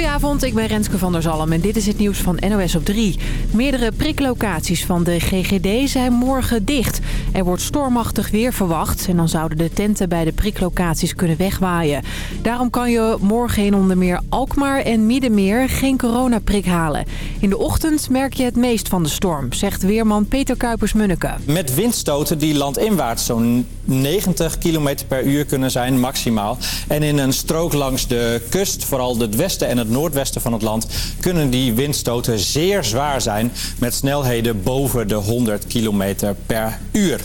Goedenavond, ik ben Renske van der Zalm en dit is het nieuws van NOS op 3. Meerdere priklocaties van de GGD zijn morgen dicht. Er wordt stormachtig weer verwacht en dan zouden de tenten bij de priklocaties kunnen wegwaaien. Daarom kan je morgen in onder meer Alkmaar en Middenmeer geen coronaprik halen. In de ochtend merk je het meest van de storm, zegt weerman Peter Kuipers-Munneke. Met windstoten die landinwaarts zo'n 90 km per uur kunnen zijn, maximaal. En in een strook langs de kust, vooral het westen en het noordwesten van het land... kunnen die windstoten zeer zwaar zijn met snelheden boven de 100 km per uur.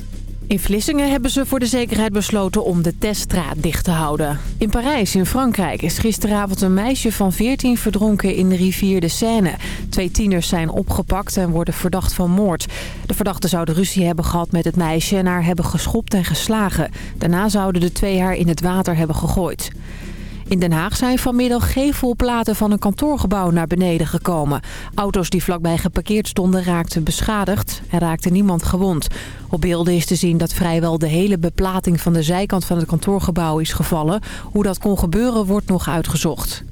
In Vlissingen hebben ze voor de zekerheid besloten om de teststraat dicht te houden. In Parijs, in Frankrijk, is gisteravond een meisje van 14 verdronken in de rivier de Seine. Twee tieners zijn opgepakt en worden verdacht van moord. De verdachten zouden ruzie hebben gehad met het meisje en haar hebben geschopt en geslagen. Daarna zouden de twee haar in het water hebben gegooid. In Den Haag zijn vanmiddag gevelplaten van een kantoorgebouw naar beneden gekomen. Auto's die vlakbij geparkeerd stonden raakten beschadigd en raakte niemand gewond. Op beelden is te zien dat vrijwel de hele beplating van de zijkant van het kantoorgebouw is gevallen. Hoe dat kon gebeuren wordt nog uitgezocht.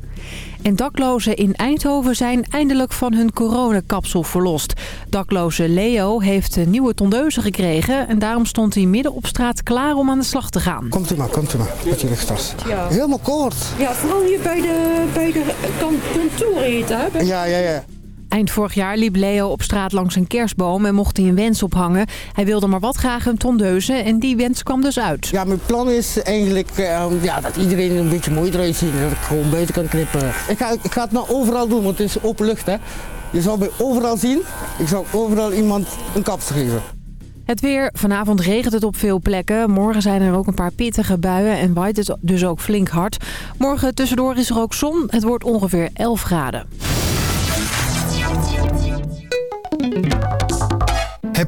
En daklozen in Eindhoven zijn eindelijk van hun coronakapsel verlost. Dakloze Leo heeft een nieuwe tondeuze gekregen... en daarom stond hij midden op straat klaar om aan de slag te gaan. Komt u maar, komt u maar. Met je lichters. Ja. Helemaal kort. Ja, vooral hier bij de, bij de kan- kantoor heet, hè? Ja, ja, ja. Eind vorig jaar liep Leo op straat langs een kerstboom en mocht hij een wens ophangen. Hij wilde maar wat graag een tondeuze en die wens kwam dus uit. Ja, mijn plan is eigenlijk eh, ja, dat iedereen een beetje mooi eruit ziet. Dat ik gewoon buiten kan knippen. Ik ga, ik ga het nou overal doen, want het is open lucht, hè. Je zal mij overal zien. Ik zal overal iemand een kapsel geven. Het weer. Vanavond regent het op veel plekken. Morgen zijn er ook een paar pittige buien en waait het dus ook flink hard. Morgen tussendoor is er ook zon. Het wordt ongeveer 11 graden.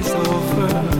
is over.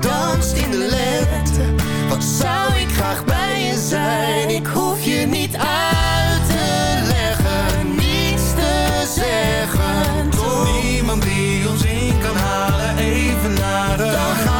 danst in de lente. Wat zou ik graag bij je zijn? Ik hoef je niet uit te leggen, niets te zeggen. Toch? Niemand die ons in kan halen, even naar de...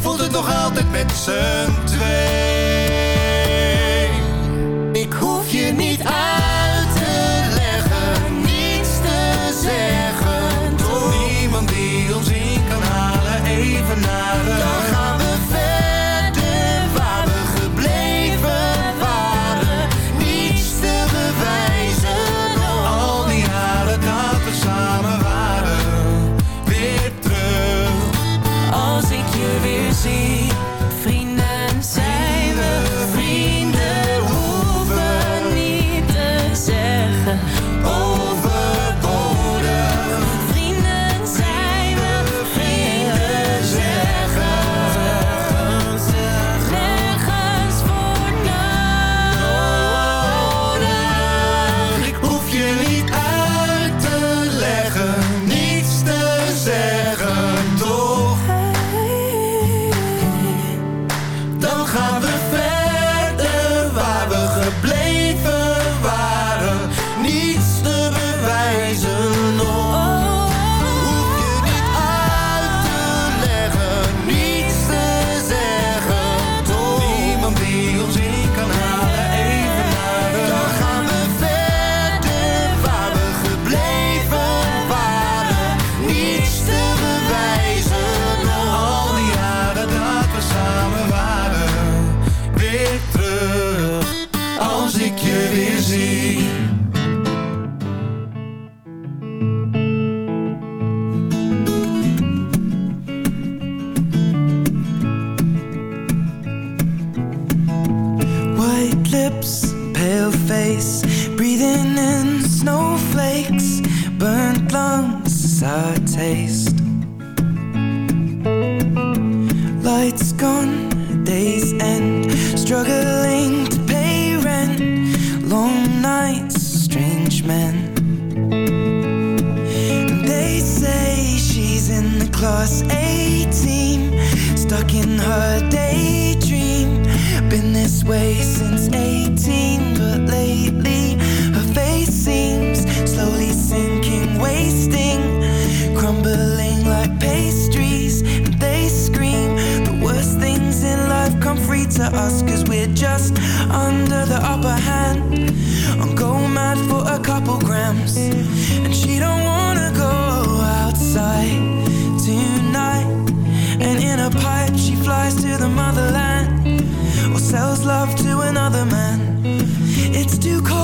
voelt het nog altijd met z'n twee. Ik hoef je niet uit ik couple grams, and she don't wanna go outside tonight. And in a pipe, she flies to the motherland or sells love to another man. It's too cold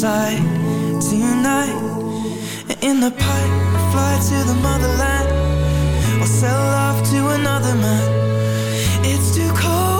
inside tonight. In the pipe, we fly to the motherland. Or we'll sell off to another man. It's too cold.